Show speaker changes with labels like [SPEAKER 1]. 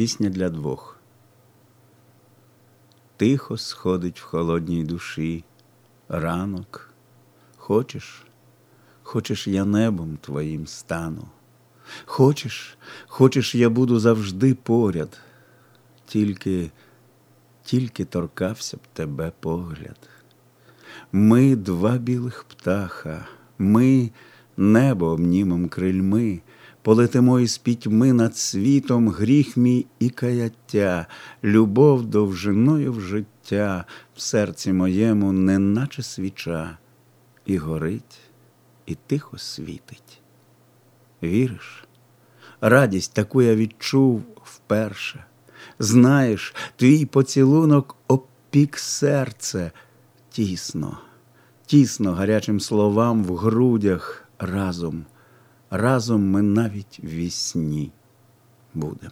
[SPEAKER 1] Пісня для двох. Тихо сходить в холодній душі ранок. Хочеш, хочеш, я небом твоїм стану. Хочеш, хочеш, я буду завжди поряд, тільки, тільки торкався б тебе погляд. Ми два білих птаха, ми небо обнімем крильми, полетимо із пітьми над світом гріх мій і каяття, любов довжиною в життя в серці моєму, неначе свіча, і горить, і тихо світить. Віриш? Радість таку я відчув вперше. Знаєш, твій поцілунок опік серце тісно, тісно гарячим словам в грудях разом, разом ми навіть вісні будем.